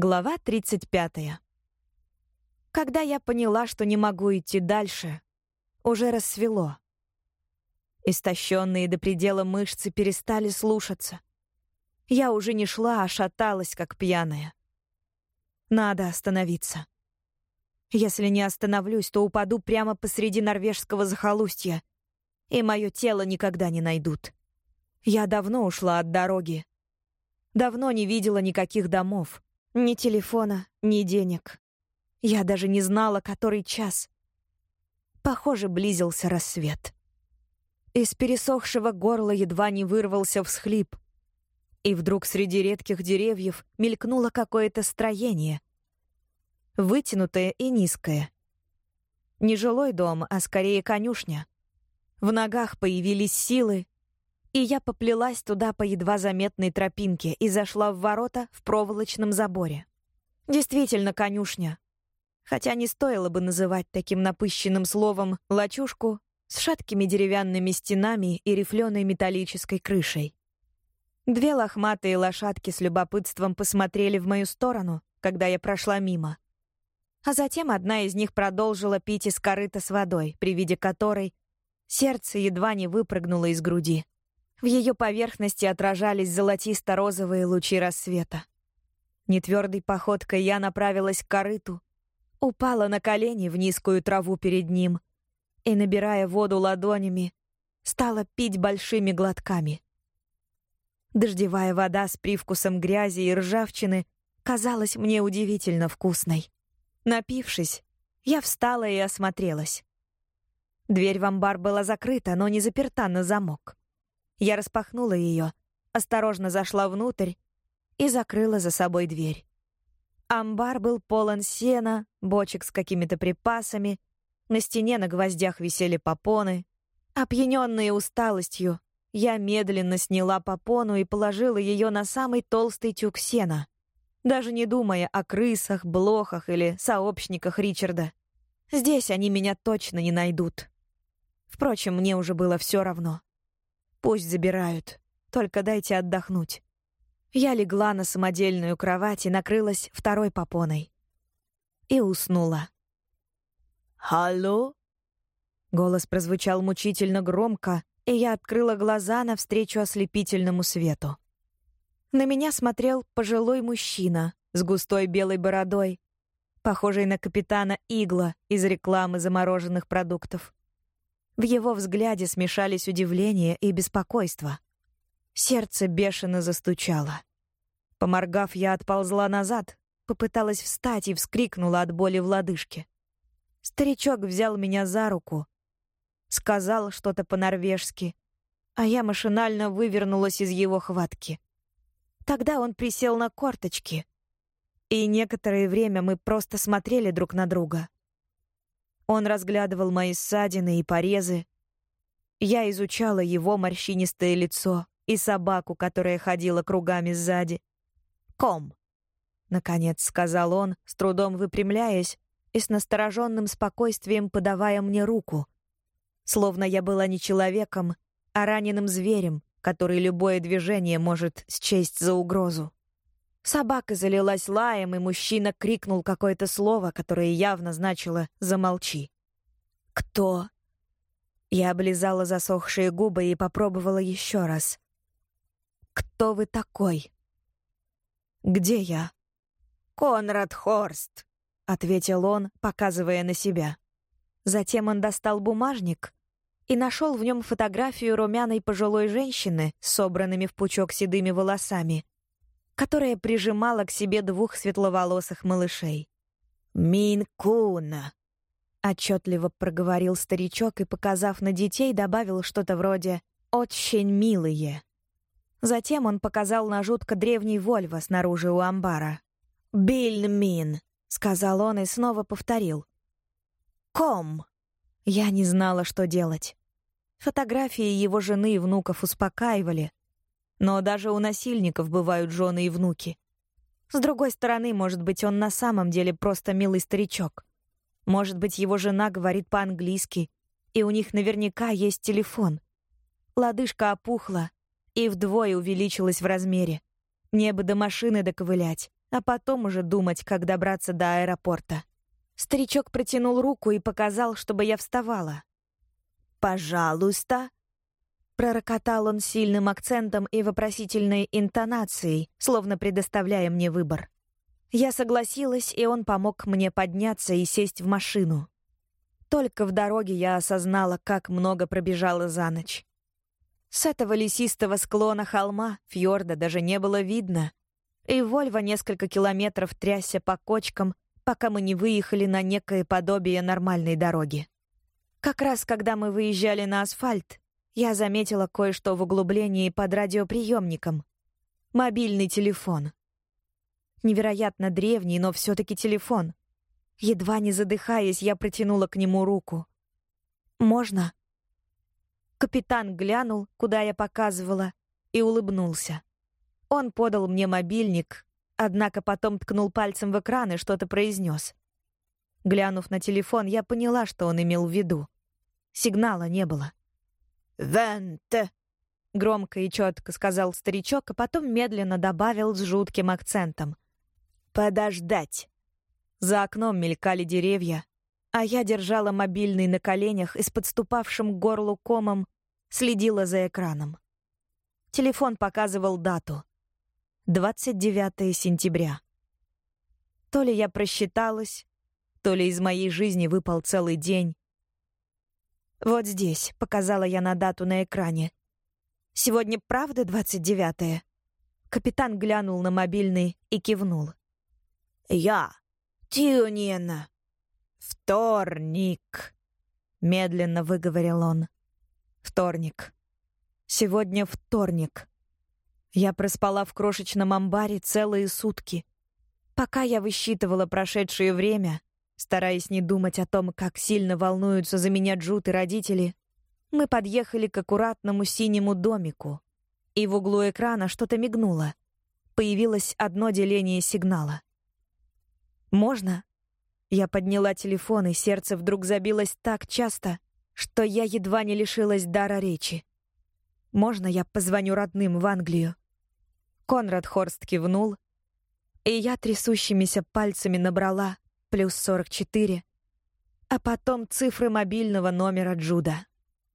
Глава 35. Когда я поняла, что не могу идти дальше, уже рассвело. Истощенные до предела мышцы перестали слушаться. Я уже не шла, а шаталась, как пьяная. Надо остановиться. Если не остановлюсь, то упаду прямо посреди норвежского захолустья, и мое тело никогда не найдут. Я давно ушла от дороги. Давно не видела никаких домов. Ни телефона, ни денег. Я даже не знала, который час. Похоже, близился рассвет. Из пересохшего горла едва не вырвался всхлип. И вдруг среди редких деревьев мелькнуло какое-то строение. Вытянутое и низкое. Не жилой дом, а скорее конюшня. В ногах появились силы, и я поплелась туда по едва заметной тропинке и зашла в ворота в проволочном заборе. Действительно конюшня. Хотя не стоило бы называть таким напыщенным словом лачушку с шаткими деревянными стенами и рифленой металлической крышей. Две лохматые лошадки с любопытством посмотрели в мою сторону, когда я прошла мимо. А затем одна из них продолжила пить из корыта с водой, при виде которой сердце едва не выпрыгнуло из груди. В ее поверхности отражались золотисто-розовые лучи рассвета. Нетвердой походкой я направилась к корыту, упала на колени в низкую траву перед ним и, набирая воду ладонями, стала пить большими глотками. Дождевая вода с привкусом грязи и ржавчины казалась мне удивительно вкусной. Напившись, я встала и осмотрелась. Дверь в амбар была закрыта, но не заперта на замок. Я распахнула ее, осторожно зашла внутрь и закрыла за собой дверь. Амбар был полон сена, бочек с какими-то припасами, на стене на гвоздях висели попоны. Опьяненные усталостью, я медленно сняла попону и положила ее на самый толстый тюк сена, даже не думая о крысах, блохах или сообщниках Ричарда. Здесь они меня точно не найдут. Впрочем, мне уже было все равно. Пусть забирают. Только дайте отдохнуть. Я легла на самодельную кровать и накрылась второй попоной. И уснула. «Алло?» Голос прозвучал мучительно громко, и я открыла глаза навстречу ослепительному свету. На меня смотрел пожилой мужчина с густой белой бородой, похожий на капитана Игла из рекламы замороженных продуктов. В его взгляде смешались удивление и беспокойство. Сердце бешено застучало. Поморгав, я отползла назад, попыталась встать и вскрикнула от боли в лодыжке. Старичок взял меня за руку, сказал что-то по-норвежски, а я машинально вывернулась из его хватки. Тогда он присел на корточки, и некоторое время мы просто смотрели друг на друга. Он разглядывал мои ссадины и порезы. Я изучала его морщинистое лицо и собаку, которая ходила кругами сзади. «Ком!» — наконец сказал он, с трудом выпрямляясь и с настороженным спокойствием подавая мне руку. Словно я была не человеком, а раненым зверем, который любое движение может счесть за угрозу. Собака залилась лаем, и мужчина крикнул какое-то слово, которое явно значило «замолчи». «Кто?» Я облизала засохшие губы и попробовала еще раз. «Кто вы такой?» «Где я?» «Конрад Хорст», — ответил он, показывая на себя. Затем он достал бумажник и нашел в нем фотографию румяной пожилой женщины с собранными в пучок седыми волосами — которая прижимала к себе двух светловолосых малышей. «Мин Куна», — отчетливо проговорил старичок и, показав на детей, добавил что-то вроде «очень милые». Затем он показал на жутко древний Вольво снаружи у амбара. «Биль Мин», — сказал он и снова повторил. «Ком». Я не знала, что делать. Фотографии его жены и внуков успокаивали, но даже у насильников бывают жены и внуки. С другой стороны, может быть, он на самом деле просто милый старичок. Может быть, его жена говорит по-английски, и у них наверняка есть телефон. Лодыжка опухла и вдвое увеличилась в размере. Мне бы до машины доковылять, а потом уже думать, как добраться до аэропорта. Старичок протянул руку и показал, чтобы я вставала. «Пожалуйста», Пророкотал он сильным акцентом и вопросительной интонацией, словно предоставляя мне выбор. Я согласилась, и он помог мне подняться и сесть в машину. Только в дороге я осознала, как много пробежала за ночь. С этого лесистого склона холма фьорда даже не было видно, и Вольво несколько километров трясся по кочкам, пока мы не выехали на некое подобие нормальной дороги. Как раз когда мы выезжали на асфальт, я заметила кое-что в углублении под радиоприемником. Мобильный телефон. Невероятно древний, но все-таки телефон. Едва не задыхаясь, я протянула к нему руку. «Можно?» Капитан глянул, куда я показывала, и улыбнулся. Он подал мне мобильник, однако потом ткнул пальцем в экран и что-то произнес. Глянув на телефон, я поняла, что он имел в виду. Сигнала не было. «Венте!» — громко и четко сказал старичок, а потом медленно добавил с жутким акцентом. «Подождать!» За окном мелькали деревья, а я держала мобильный на коленях и с подступавшим к горлу комом следила за экраном. Телефон показывал дату. 29 сентября. То ли я просчиталась, то ли из моей жизни выпал целый день, «Вот здесь», — показала я на дату на экране. «Сегодня правда 29-е?» Капитан глянул на мобильный и кивнул. «Я. Тюнин. Вторник», — медленно выговорил он. «Вторник. Сегодня вторник. Я проспала в крошечном амбаре целые сутки. Пока я высчитывала прошедшее время, Стараясь не думать о том, как сильно волнуются за меня Джут и родители, мы подъехали к аккуратному синему домику, и в углу экрана что-то мигнуло. Появилось одно деление сигнала. «Можно?» Я подняла телефон, и сердце вдруг забилось так часто, что я едва не лишилась дара речи. «Можно я позвоню родным в Англию?» Конрад Хорст кивнул, и я трясущимися пальцами набрала плюс 44, а потом цифры мобильного номера Джуда.